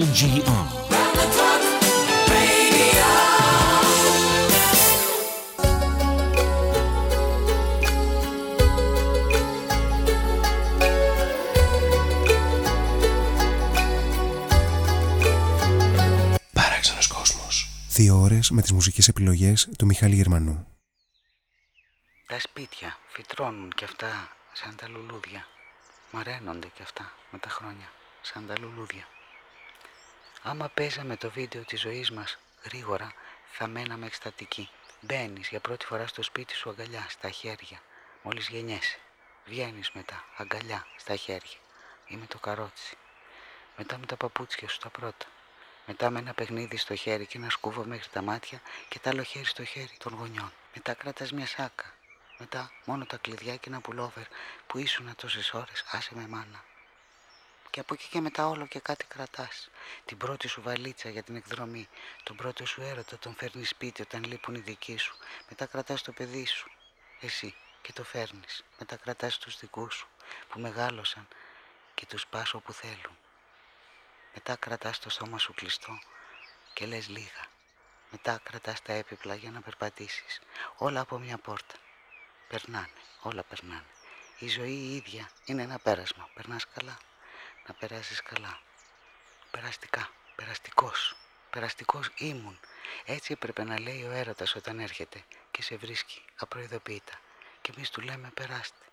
LGR. Δύο ώρες με τις μουσικές επιλογές του Μιχάλη Γερμανού. Τα σπίτια φυτρώνουν και αυτά σαν τα λουλούδια. Μαραίνονται και αυτά με τα χρόνια σαν τα λουλούδια. Άμα παίζαμε το βίντεο της ζωής μας γρήγορα θα μέναμε εκστατικοί. Μπαίνεις για πρώτη φορά στο σπίτι σου αγκαλιά στα χέρια. Μόλις γεννιέσαι. Βγαίνεις μετά αγκαλιά στα χέρια. Ή με το καρότσι. Μετά με τα παπούτσια σου τα πρώτα. Μετά με ένα παιχνίδι στο χέρι και ένα σκούβο μέχρι τα μάτια και τα άλλο χέρι στο χέρι των γονιών. Μετά κράτας μια σάκα. Μετά μόνο τα κλειδιά και ένα πουλόβερ που ήσουν τόσες ώρες, άσε με μάνα. Και από εκεί και μετά όλο και κάτι κρατάς. Την πρώτη σου βαλίτσα για την εκδρομή. Τον πρώτο σου έρωτα τον φέρνεις σπίτι όταν λείπουν οι δικοί σου. Μετά κρατάς το παιδί σου. Εσύ και το φέρνεις. Μετά κρατάς τους δικούς σου που μεγάλωσαν και τους πας όπου θέλουν. Μετά κρατάς το σώμα σου κλειστό και λες λίγα. Μετά κρατάς τα έπιπλα για να περπατήσεις. Όλα από μια πόρτα. Περνάνε, όλα περνάνε. Η ζωή η ίδια είναι ένα πέρασμα. Περνάς καλά, να περάσεις καλά. Περαστικά, περαστικός. Περαστικός ήμουν. Έτσι έπρεπε να λέει ο έρωτας όταν έρχεται και σε βρίσκει απροειδοποιητά. Και εμείς του λέμε περάστε.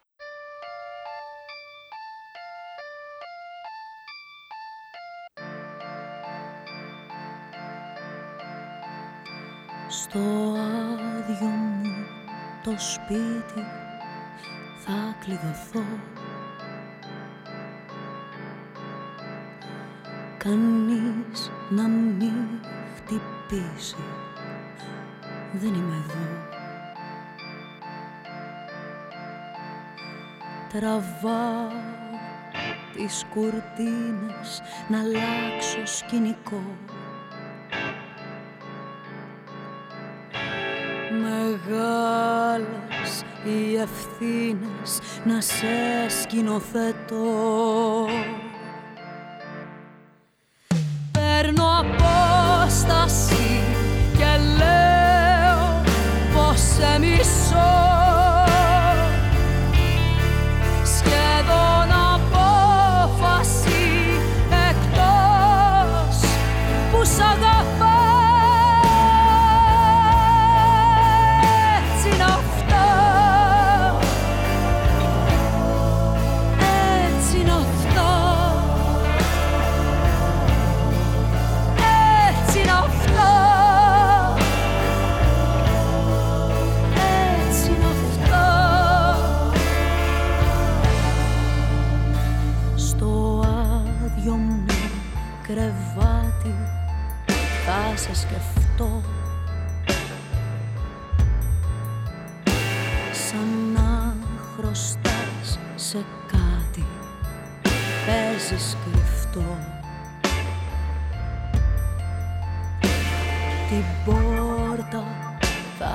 Στο άδειο μου το σπίτι θα κλειδωθώ Κανείς να μην χτυπήσει. Δεν είμαι εδώ. Τραβάω τις κουρτίνες να αλλάξω σκηνικό. Μεγάλες οι ευθύνες να σε σκηνοθετώ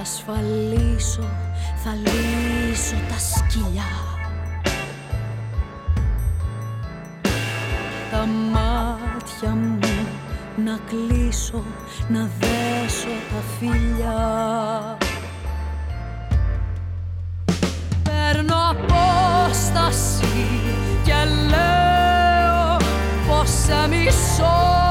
ασφαλίσω, θα λύσω τα σκυλιά. Τα μάτια μου να κλείσω, να δέσω τα φιλιά. Παίρνω απόσταση και λέω πως σε μισώ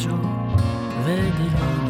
wieżą wydychaną.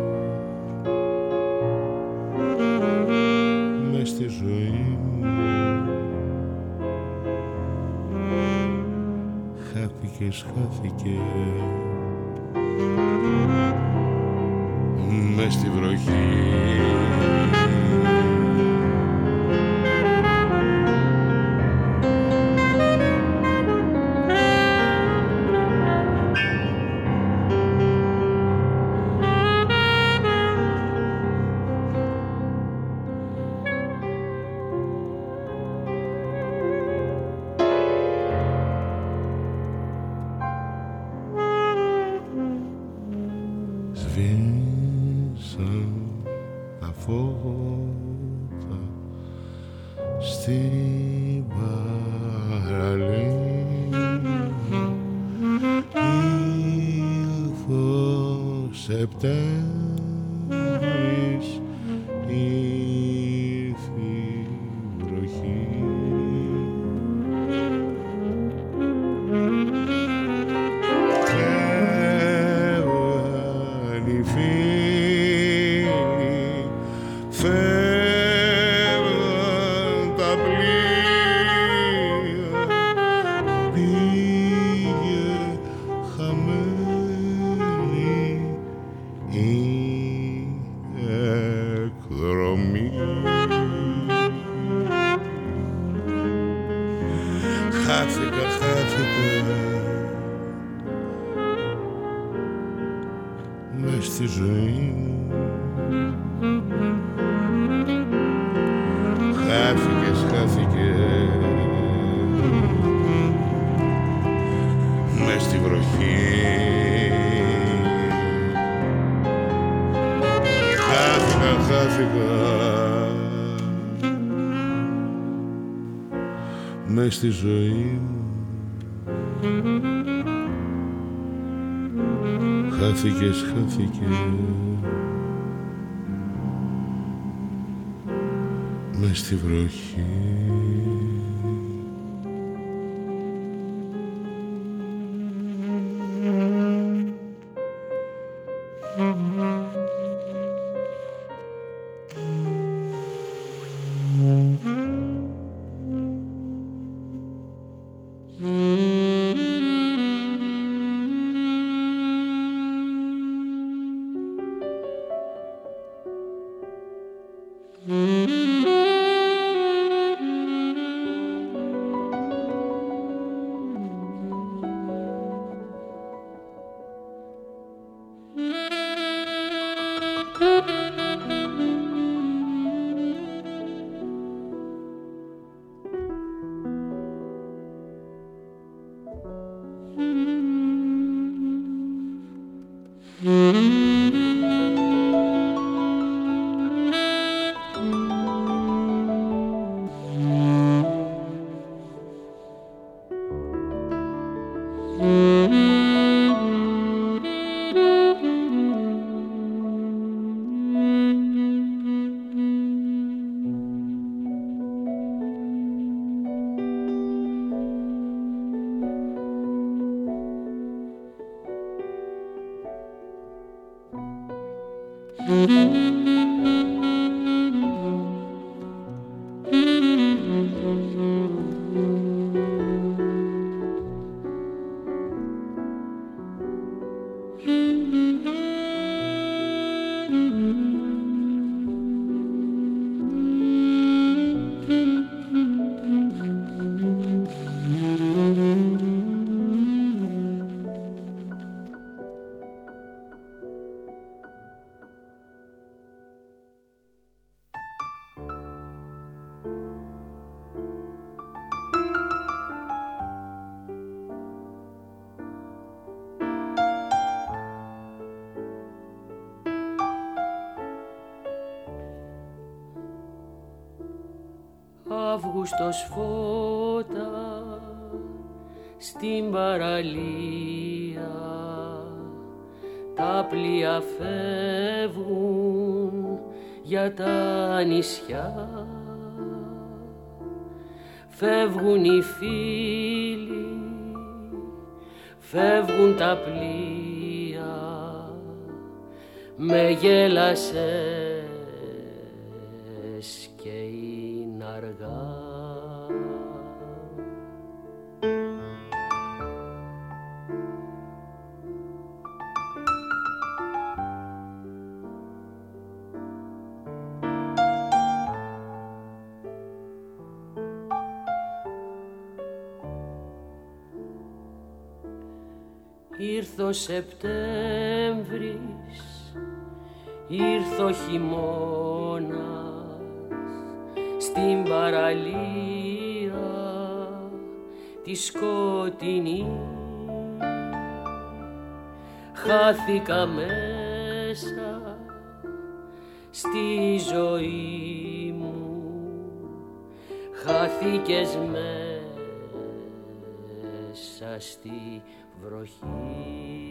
ζωή χάθηκες, χάθηκες. Μες στη βροχή στη ζωή μου. Χάθηκες, χάθηκες. Μες στη βροχή Αύγουστος φώτα στην παραλία τα πλοία φεύγουν για τα νησιά. Φεύγουν οι φίλοι φεύγουν τα πλοία με γέλασες Σεπτέμβρης, ήρθε ο χειμώνας στην παραλία της σκοτεινής χάθηκα μέσα στη ζωή μου χάθηκες μέσα στη βροχή.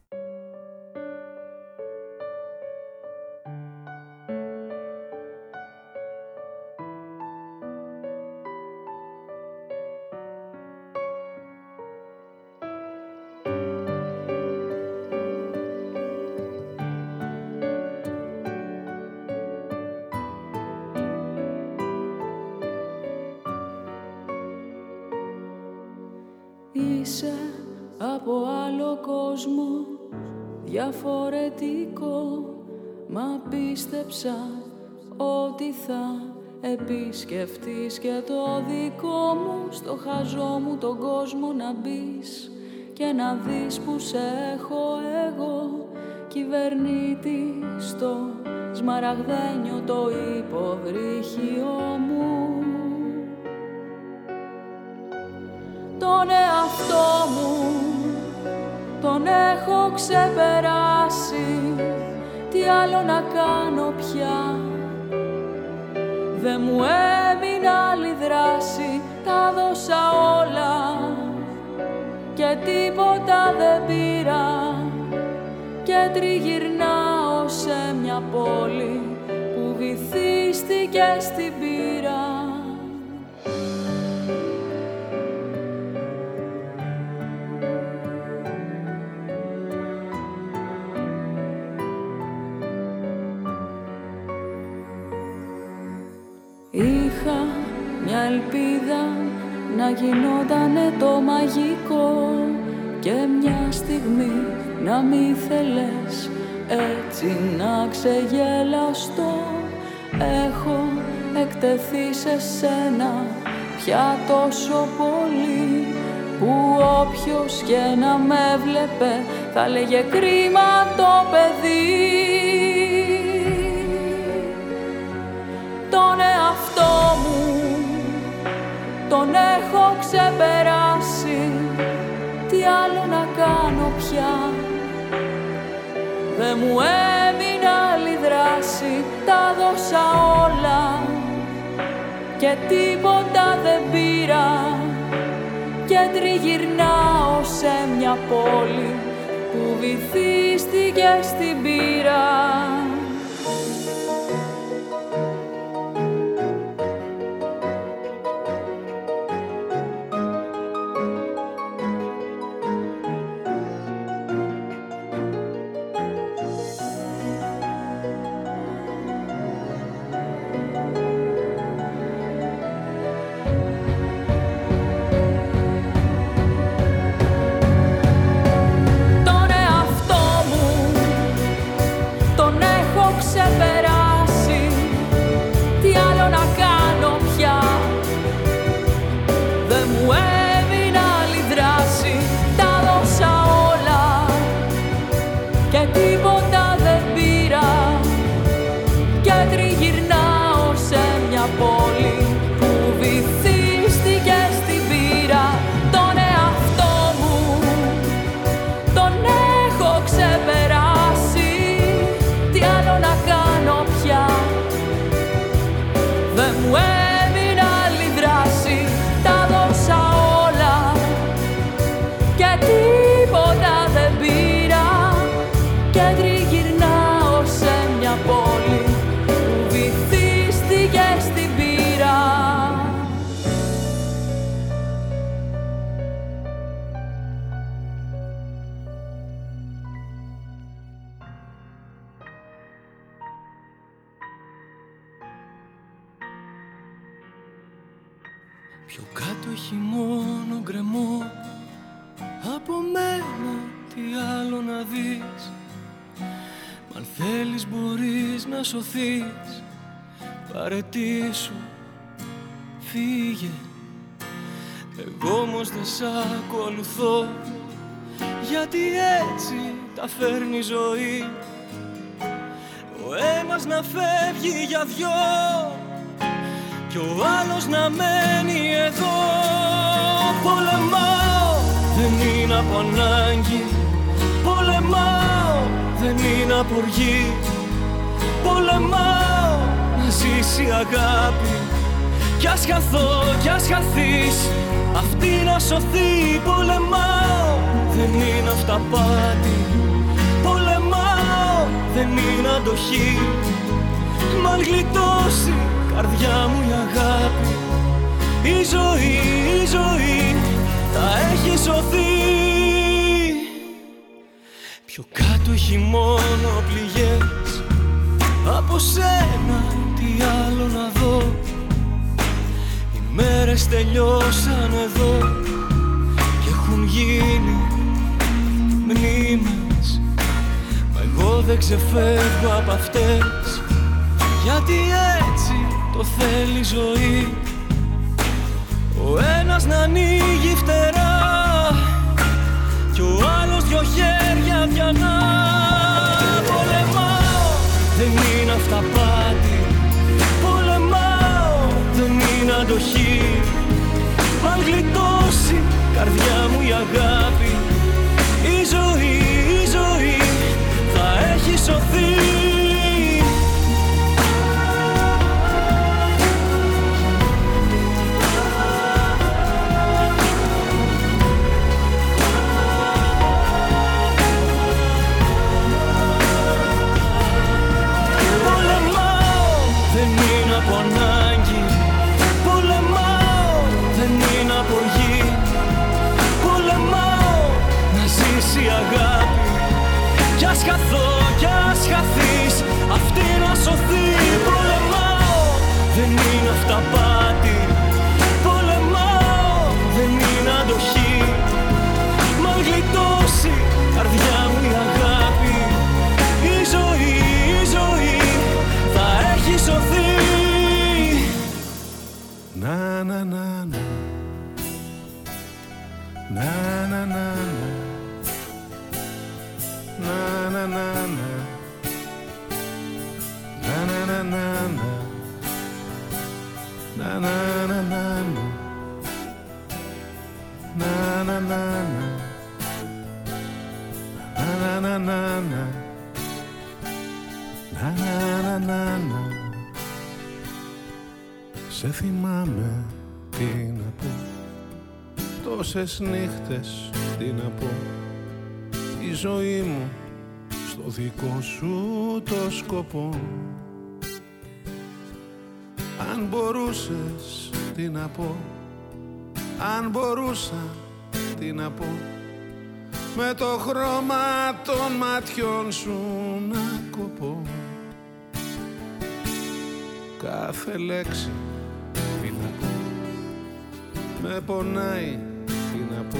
Από άλλο κόσμο. Διαφορετικό Μα πίστεψα ότι θα επισκεφτείς και το δικό μου. Στο χαζό μου τον κόσμο να μπεις και να δεις που σε έχω εγώ. Κυβερνήτη στο σμαραγδένιο το υποβρύχιο μου. Τον εαυτό μου τον έχω ξεπεράσει. Τι άλλο να κάνω πια; Δεν μου έμεινε άλλη δράση. Τα δώσα όλα Και τίποτα δεν πήρα. Και τριγυρνάω σε μια πόλη Που βυθίστηκε γινότανε το μαγικό και μια στιγμή να μη θέλες έτσι να ξεγελαστώ. Έχω εκτεθεί σε σένα πια τόσο πολύ που όποιος και να με βλέπε θα λέγε κρίμα το παιδί τον εαυτό μου τον έχω ξεπεράσει. Τι άλλο να κάνω πια; Δεν μου έμεινε άλλη δράση Τα δώσα όλα. Και τίποτα δεν πήρα. Και τριγυρνάω σε μια πόλη Που βυθίστηκε στην πύρα παρετήσου φύγε. Εγώ όμως δεν σ' ακολουθώ γιατί έτσι τα φέρνει η ζωή. Ο ένας να φεύγει για δυο κι ο άλλος να μένει εδώ. Πολεμάω, δεν είναι από ανάγκη. Πολεμάω, δεν είναι από οργή Πολεμάω. Ζήσει αγάπη. Κι ας χαθώ, κι ας χαθείς. Αυτή να σωθεί πολεμάω. Δεν είναι αυταπάτη Πολεμάω, δεν είναι αντοχή. Μ' αν γλιτώσει καρδιά μου η αγάπη. Η ζωή, η ζωή θα έχει σωθεί. Πιο κάτω έχει μόνο πληγές από σένα τι άλλο να δω. Οι μέρες τελειώσαν εδώ Και έχουν γίνει μνήμες. Μα εγώ δεν ξεφεύγω από αυτές. Γιατί έτσι το θέλει η ζωή. Ο ένας να ανοίγει φτερά Κι ο άλλος δυο χέρια διανά καρδιά μου η αγάπη ας χαθώ, κι ας χαθείς. Αυτή να σωθεί Πολεμάω, δεν είναι αυταπάτη Πολεμάω, δεν είναι αντοχή. Μ' αν γλιτώσει, καρδιά μου η αγάπη. Η ζωή, η ζωή θα έχει σωθεί. Να να να να. Να να να να Να να να να Να να να να να Να να να να να Να να να να Να να να να να Να να να να να σε θυμάμαι τι να πω. Τόσες νύχτες τι να πω. Η ζωή μου στο δικό σου το σκοπό. Αν μπορούσες τι να πω. Αν μπορούσα τι να πω. Με το χρώμα των ματιών σου να κοπώ. Κάθε λέξη τι να πω. Με πονάει τι να πω.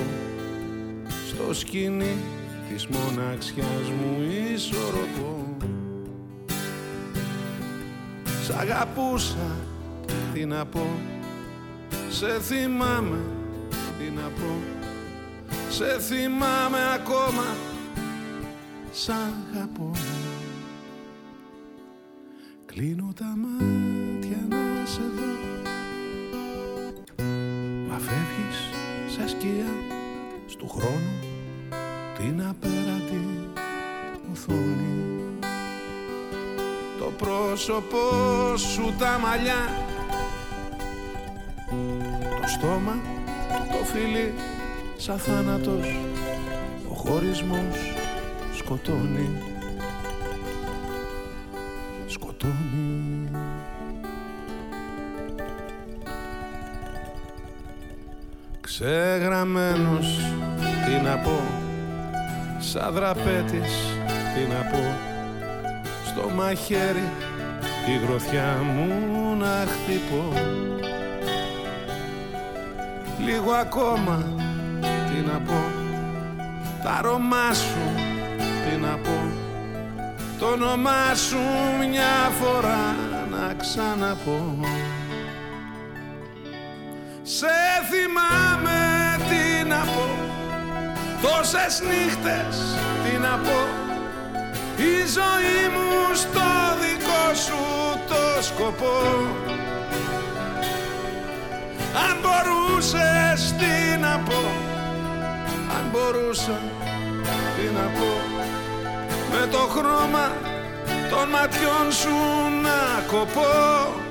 Στο σκηνή της μοναξιάς μου ισορροπώ. Σ' αγαπούσα τι να πω. Σε θυμάμαι τι να πω. Σε θυμάμαι ακόμα Σ' αγαπώ. Κλείνω τα μάτια να σε δω Μα φεύγεις σαν σκιά στου χρόνου την απέρατη οθόνη. Το πρόσωπό σου τα μαλλιά Το στόμα, το φιλί σαν θάνατος Ο χωρισμός σκοτώνει. Σκοτώνει. Ξεγραμμένος τι να πω Σαν δραπέτης τι να πω. Στο μαχαίρι τη γροθιά μου να χτυπώ. Λίγο ακόμα τι να πω. Τα αρώμα σου τι να πω. Το όνομά σου μια φορά να ξαναπώ. Σε θυμάμαι τι να πω Τόσες νύχτες τι να πω Η ζωή μου στο δικό σου το σκοπό. Αν μπορούσες τι να πω Αν μπορούσα τι να πω. Με το χρώμα των ματιών σου να κοπώ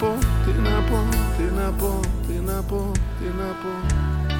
πω, τι να πω, τι να πω, τι να πω, τι να πω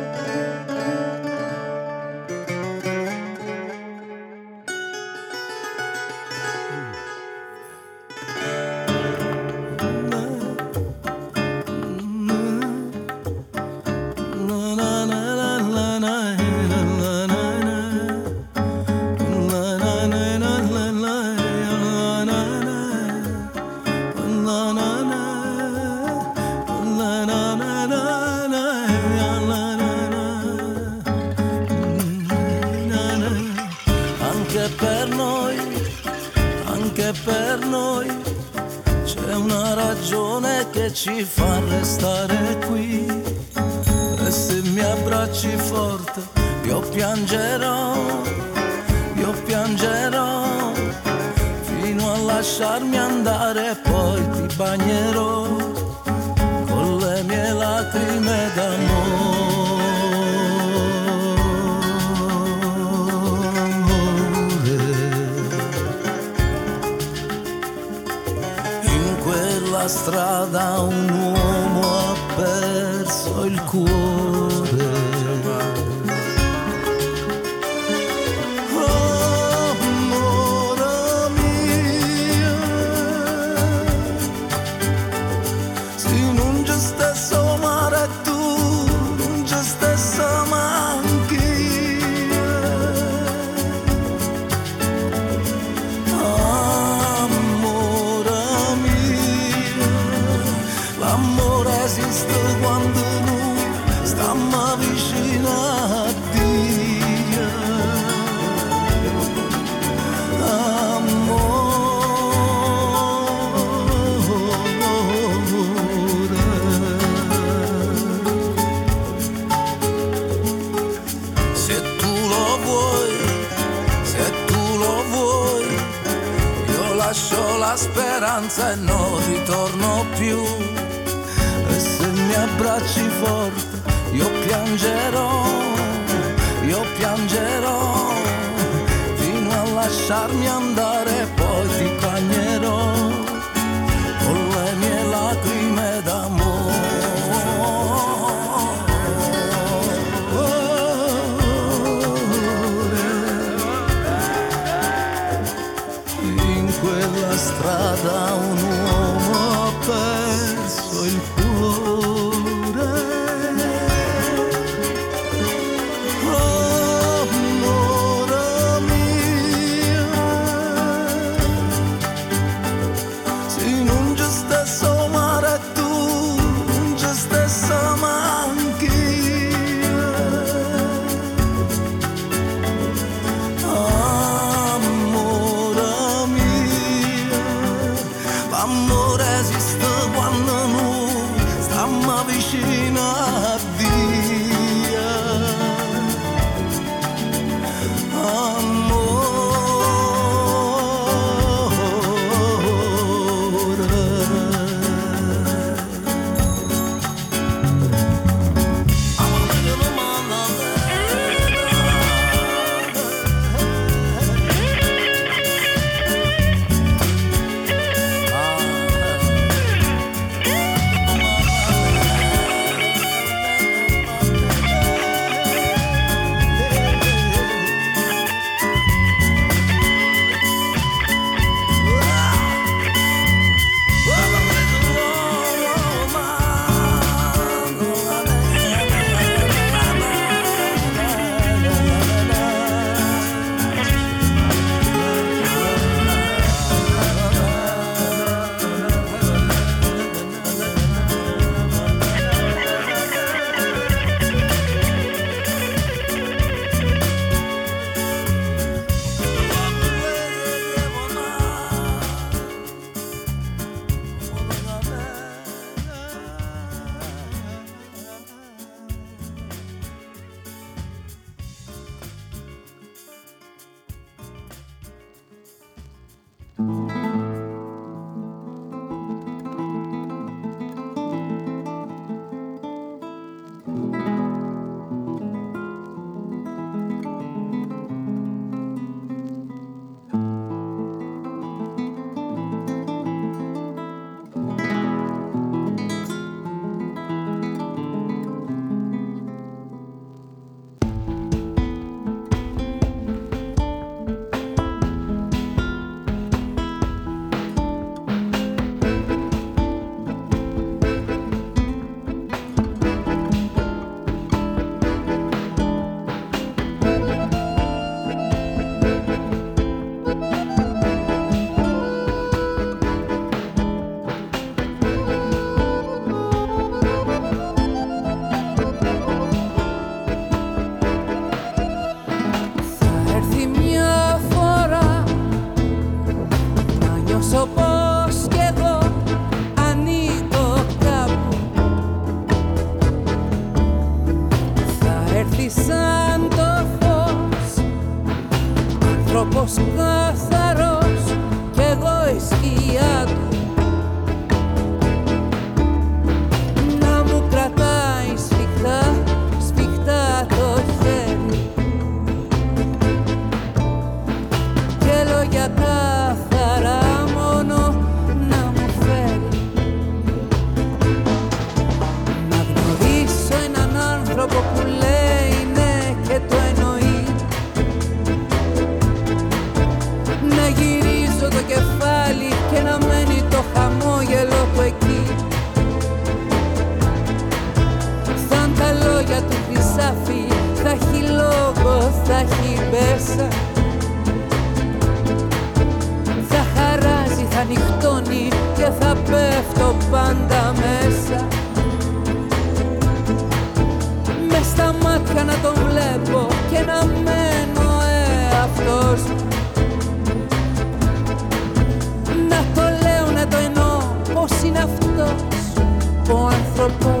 the boy.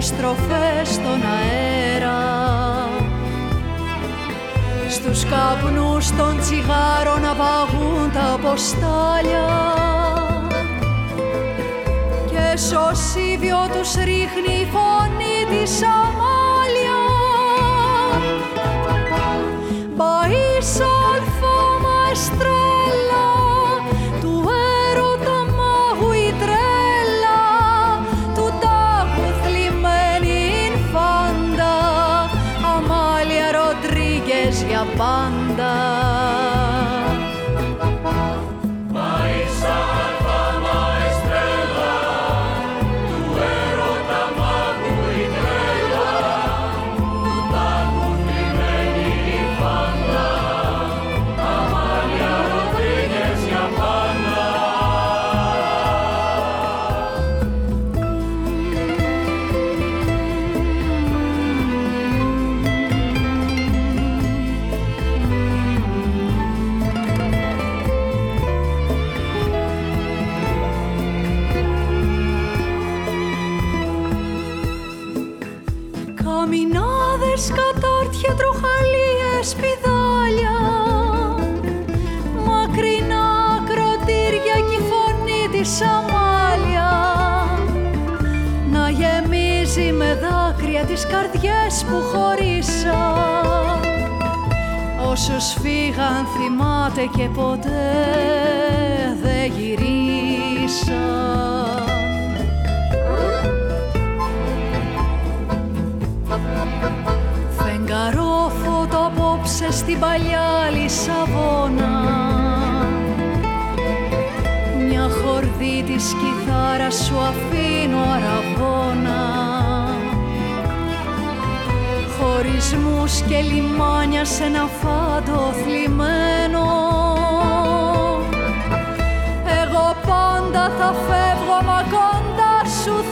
Χορεύει δυο στροφές στον αέρα. Στους καπνούς των τσιγάρων να παγούν τα αποστάλια και σωσίδιο τους ρίχνει η φωνή της τις καρδιές που χωρίσα Όσους φύγαν θυμάται και ποτέ δεν γυρίσαν. Φεγγαρόφωτο απόψε στην παλιά Λισαβόνα. Μια χορδή της κιθάρας σου αφήνω αραβόνα χωρισμούς και λιμάνια σε ένα φάντο θλιμμένο. Εγώ πάντα θα φεύγω μα κοντά σου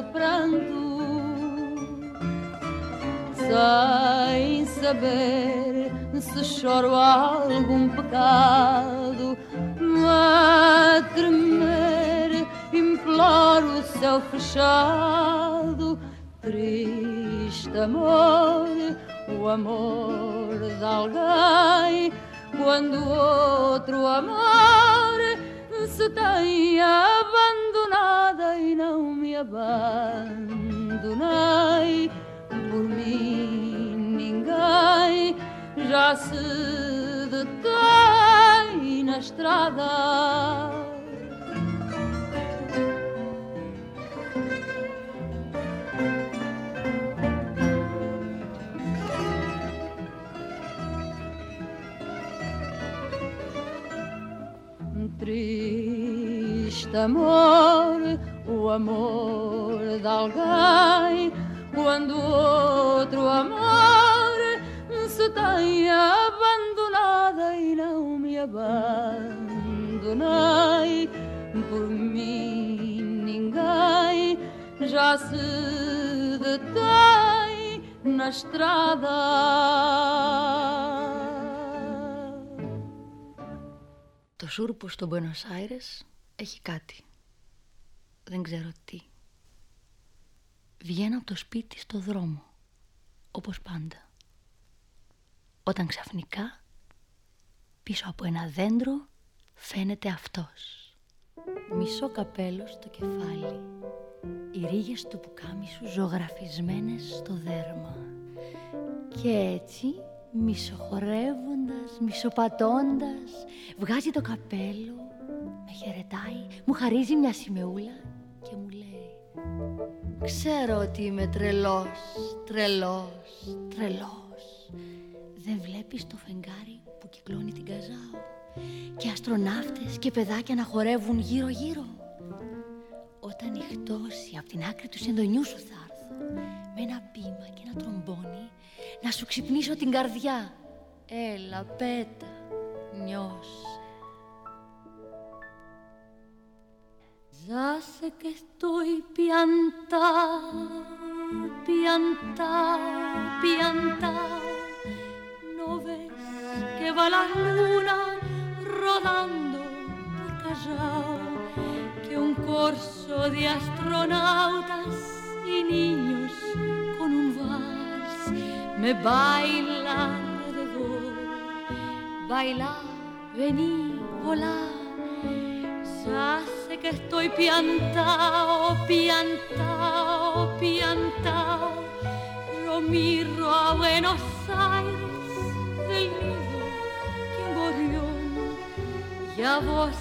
de pranto, sem saber se choro algum pecado, a tremer imploro o céu fechado, triste amor, o amor de alguém, quando outro amor tem abandonada e não me abandonei por mim ninguém já se detém na estrada. este amor, o amor de alguém, quando outro amor se tem abandonada e não me abandonei por mim ninguém já se detém na estrada. Te juro, posto Buenos Aires, έχει κάτι. Δεν ξέρω τι. Βγαίνω από το σπίτι στο δρόμο, όπως πάντα. Όταν ξαφνικά, πίσω από ένα δέντρο, φαίνεται αυτός. Μισό καπέλο στο κεφάλι. Οι ρίγες του πουκάμισου ζωγραφισμένες στο δέρμα. Και έτσι μισοχορεύοντας, μισοπατώντας, βγάζει το καπέλο, με χαιρετάει, μου χαρίζει μια σημεούλα και μου λέει «Ξέρω ότι είμαι τρελός, τρελός, τρελός. Δεν βλέπεις το φεγγάρι που κυκλώνει την Καζάο και αστροναύτες και παιδάκια να χορεύουν γύρω-γύρω. Όταν νυχτώσει από την άκρη τους σεντονιού σου θα έρθω με ένα πείμα και ένα τρομπόνι να σου ξυπνήσω την καρδιά. Έλα, πέτα, νιώσε. Ya sé que estoy piantao, piantao, piantao. ¿No ves que va la luna rodando por Callao? Que un corso de astronautas y niños con un vals me baila alrededor. Baila, vení, volar. Sé que estoy piantao, piantao, piantao. Lo miro a Buenos Aires del nido gorrión. Y a vos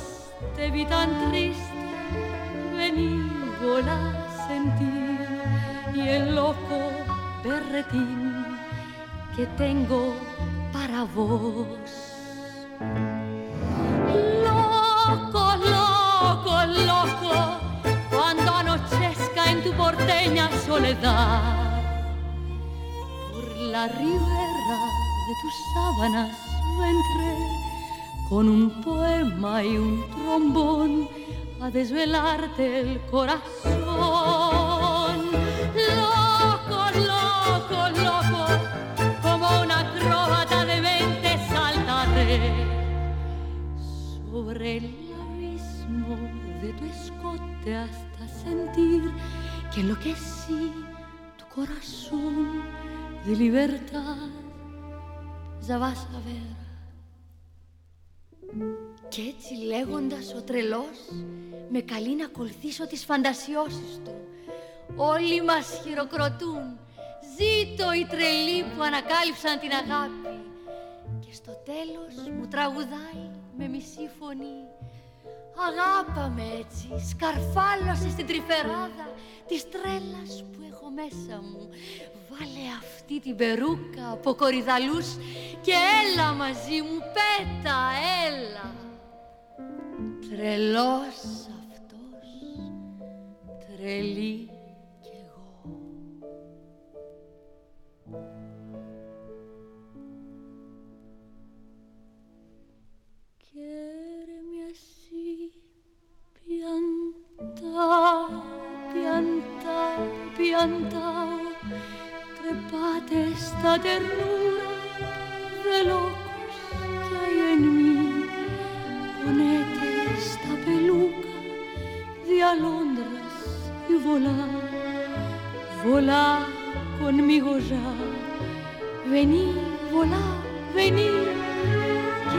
te vi tan triste, vení, volá, sentir. Y el loco berretín que tengo para vos. Porteña soledad, por la ribera de tus sábanas vendré con un poema y un trombón a desvelarte el corazón. Loco, loco, loco, como una acróbata de mente saltaré sobre el abismo de tu escote hasta sentir que enloquecí tu corazón de libertad. Ya vas a ver. Κι έτσι λέγοντας ο τρελός με καλεί να ακολουθήσω τις φαντασιώσεις του. Όλοι μας χειροκροτούν. Ζήτω οι τρελοί που ανακάλυψαν την αγάπη. Και στο τέλος μου τραγουδάει με μισή φωνή. Αγάπα με έτσι, σκαρφάλωσε στην τρυφεράδα της τρέλας που έχω μέσα μου. Βάλε αυτή την περούκα από κορυδαλούς και έλα μαζί μου, πέτα, έλα. Τρελός αυτός, Pianta, pianta, pianta, trepate esta ternura de locos que hay en mí. Ponete esta peluca de alondras y volá, volá conmigo ya. Vení, volá, vení.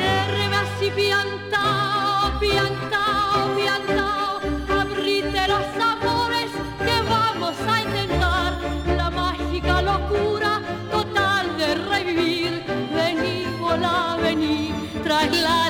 Y así pianta, pianta, pianta, abrite los amores que vamos a intentar, la mágica locura total de revivir, vení, volá, vení, trasladar.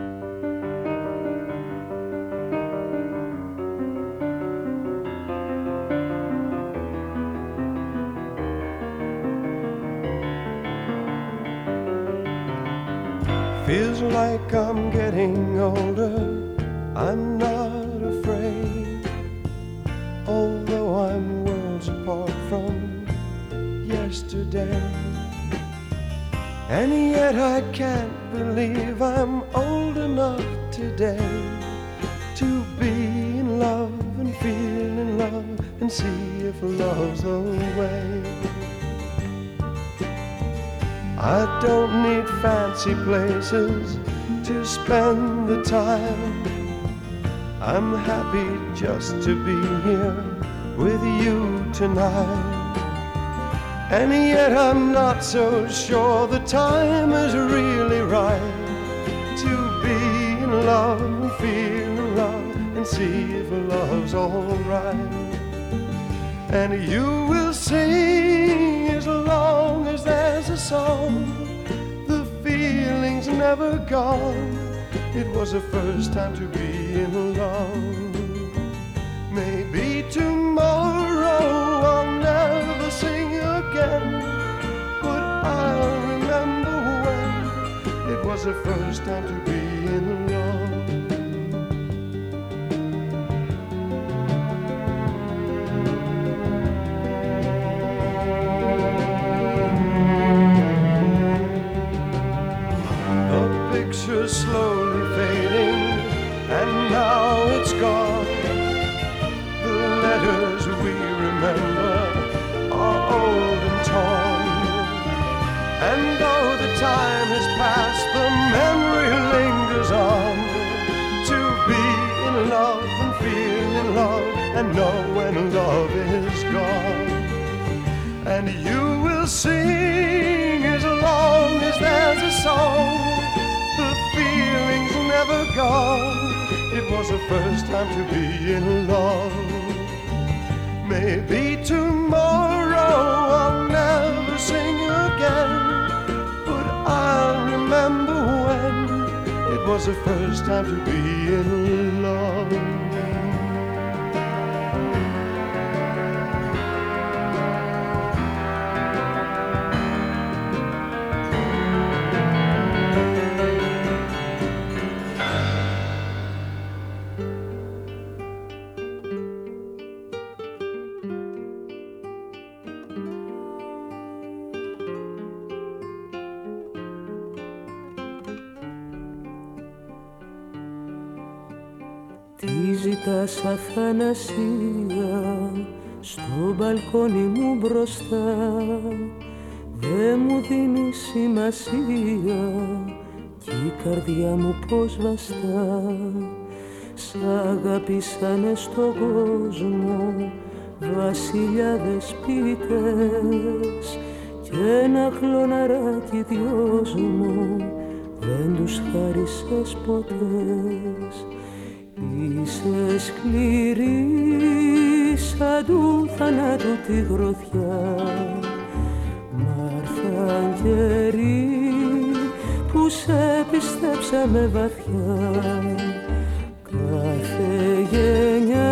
Like I'm getting older. I'm not afraid. Although I'm worlds apart from yesterday. And yet I can't believe I'm old enough today to be in love and feel in love and see if love's the way. I don't need fancy places to spend the time. I'm happy just to be here with you tonight. And yet I'm not so sure the time is really right to be in love feel love and see if love's alright. And you will sing as long as there's a song. Never gone. It was the first time to be in love. Maybe tomorrow I'll never sing again. But I'll remember when it was the first time to time has passed, the memory lingers on. To be in love and feel in love and know when love is gone. And you will sing as long as there's a song. The feeling's never gone. It was the first time to be in love. Maybe was the first time to be in love. Αθανασία στο μπαλκόνι μου μπροστά. Δε μου δίνει σημασία κι η καρδιά μου πως βαστά. Σ' αγάπησανε στον κόσμο βασιλιάδες ποιητές κι ένα χλωναράκι δυος μου δεν τους χάρισες ποτές Είσαι σκληρή σαν του θανάτου τη γροθιά. Μάρθαν καιροί που σε πιστέψαμε βαθιά. Κάθε γενιά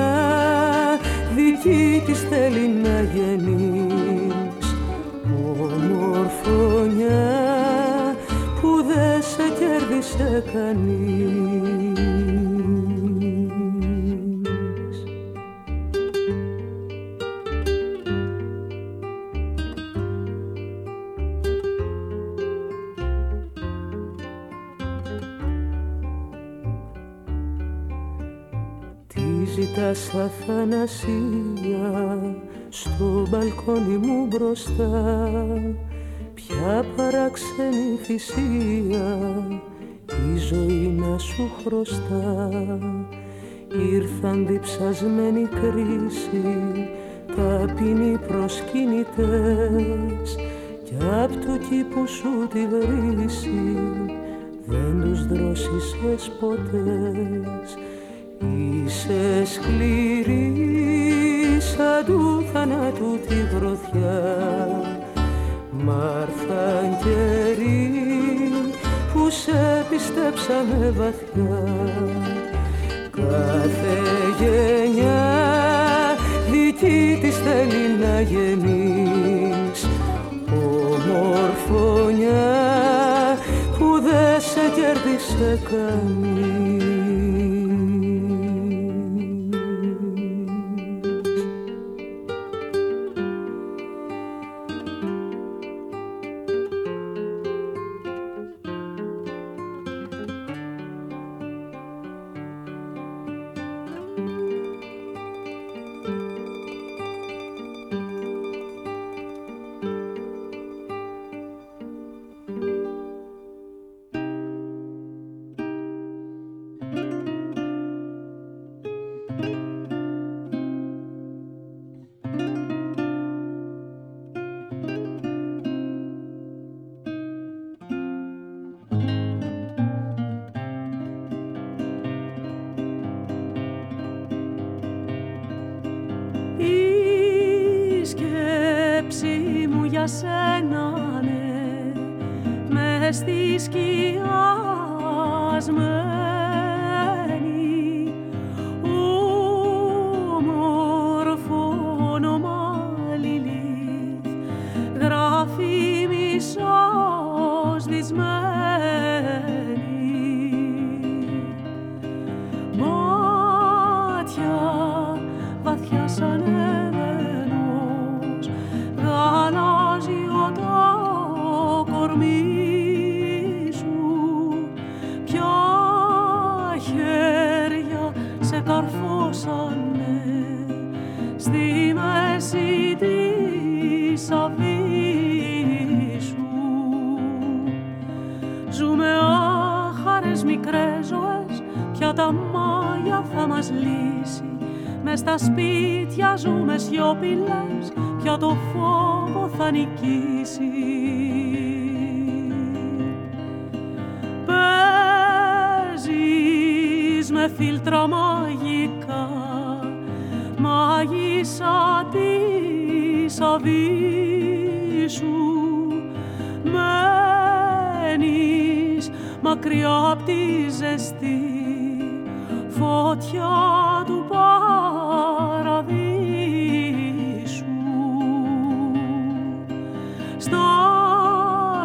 δική της θέλει να γεννείς. Ομορφωνιά που δεν σε κέρδισε κανείς Στα θανασία στο μπαλκόνι μου μπροστά. Πια παράξενη θυσία η ζωή να σου χρωστά. Ήρθαν διψασμένη κρίση ταπεινοί προσκυνητές. κι απ' του κήπου σου τη βρύση δεν τους δρόσισες ποτές. Είσαι σκληρή σαν του θανάτου τη γροθιά. Μα καιροί που σε πιστέψαμε βαθιά. Κάθε γενιά δική της θέλει να γεννείς. Ομορφωνιά που δεν σε κέρδισε κανείς. τα μάγια θα μας λύσει. Μες στα σπίτια ζούμε σιωπηλές πια το φόβο θα νικήσει. Παίζεις με φίλτρα μαγικά μάγισσα της αβίσου μένεις μακριά απ' τη ζεστή φωτιά του παραδείσου. Στα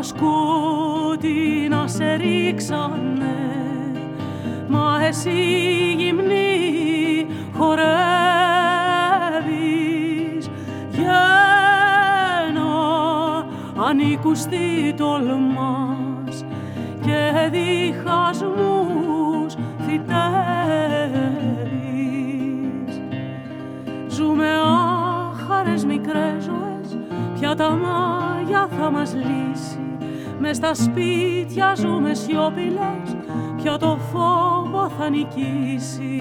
σκοτεινά σε ρίξανε μα εσύ γυμνή χορεύεις. Για να ανήκουστη τολμάς και διχασμούς φυτεύεις Πια τα μάγια θα μας λύσει. Μες στα σπίτια ζούμε σιωπηλές Πια το φόβο θα νικήσει.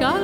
God.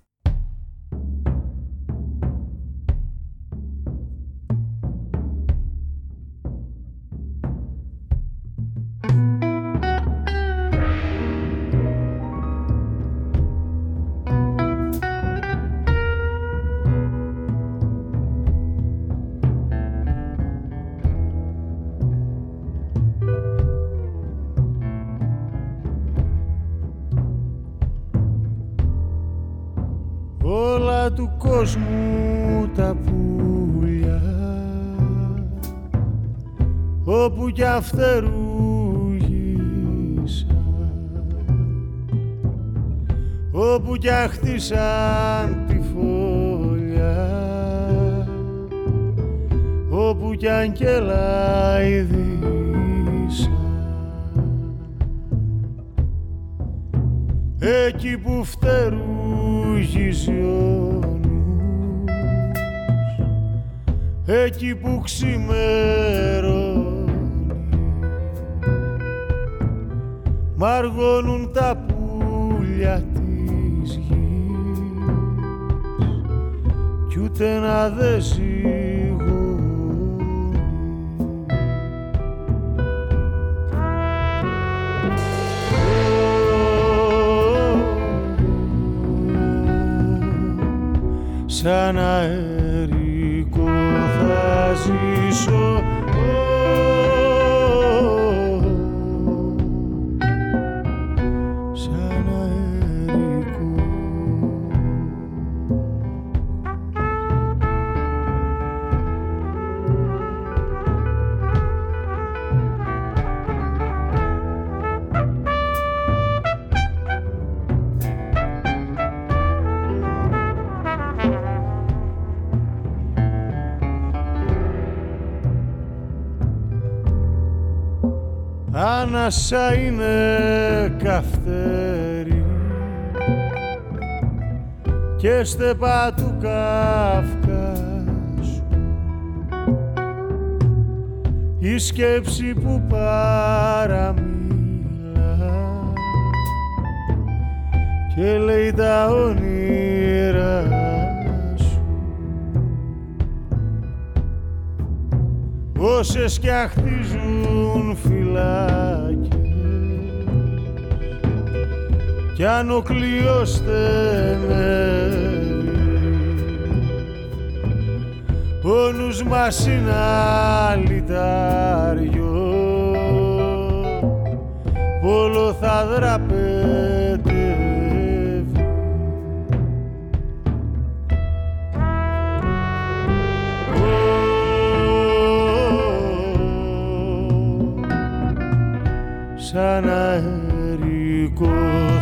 σαν αερικό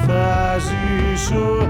θα ζήσω.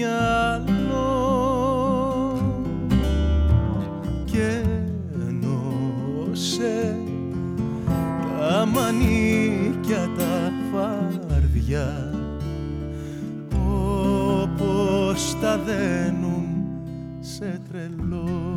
μυαλό και ενώσε τα μανίκια τα φαρδιά όπως τα δένουν σε τρελό.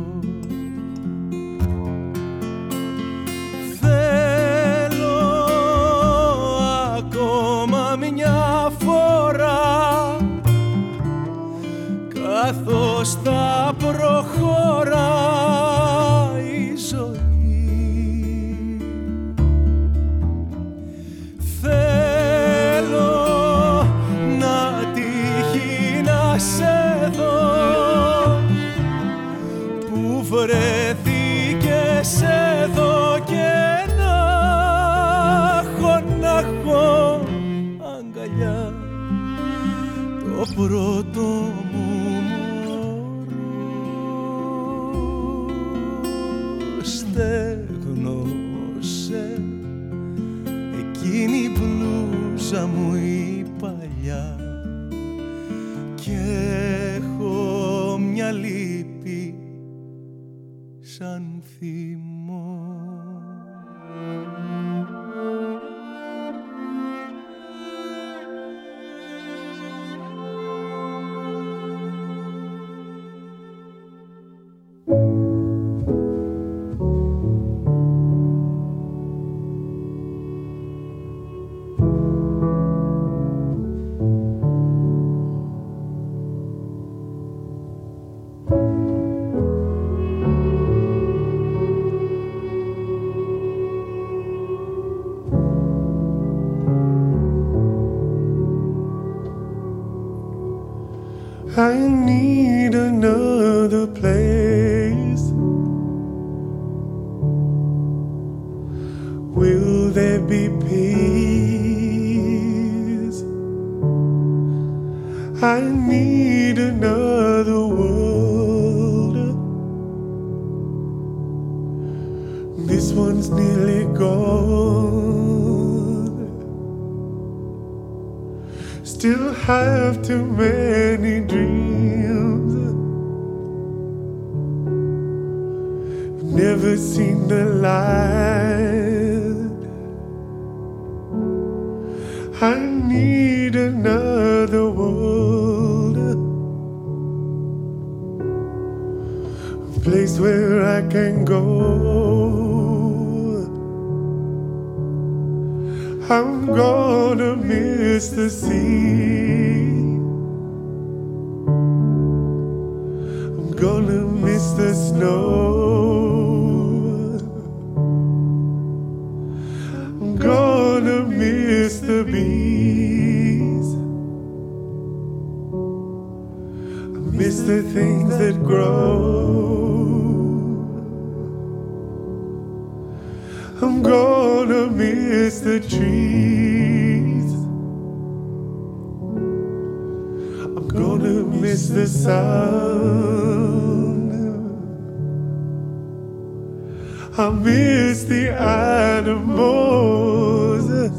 I'm gonna miss the sound. I miss the animals. of Moses.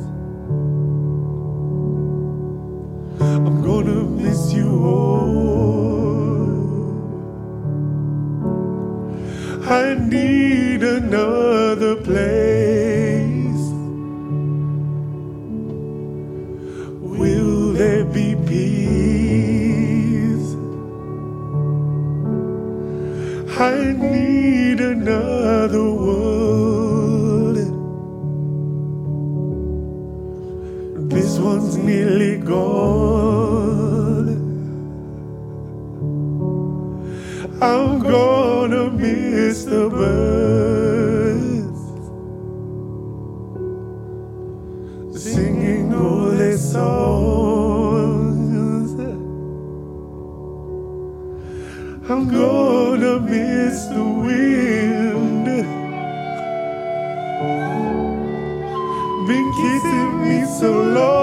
I'm gonna miss you all. I need another. The world. This one's nearly gone. I'm gonna miss the birds singing all their songs. I'm gonna miss the so low.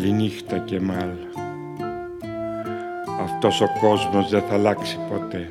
Καληνύχτα και μάλ. Αυτός ο κόσμος δεν θα αλλάξει ποτέ.